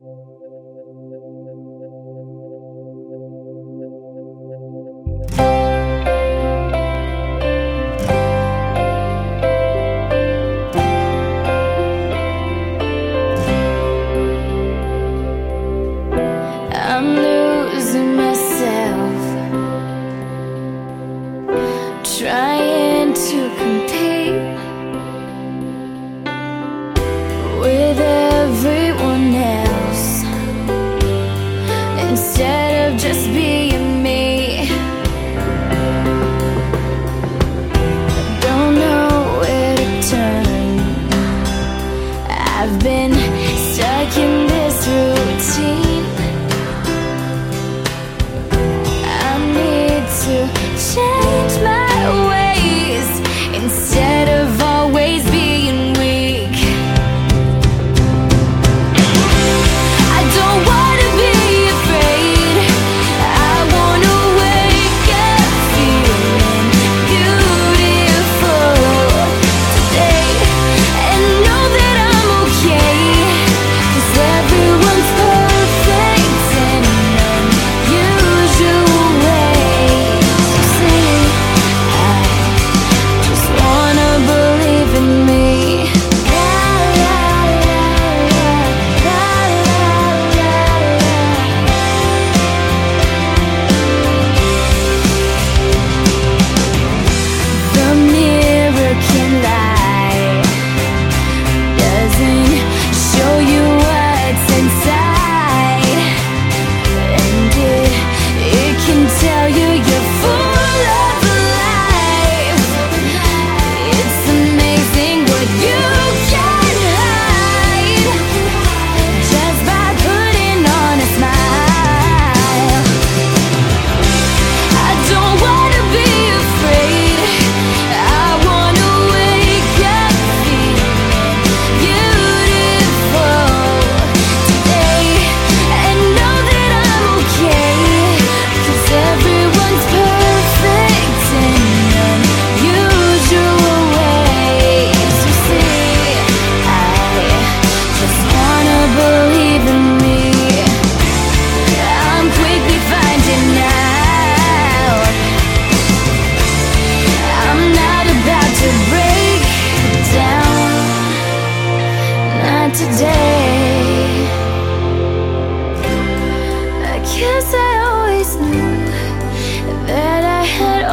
trying to compete with every Guess I always knew that I had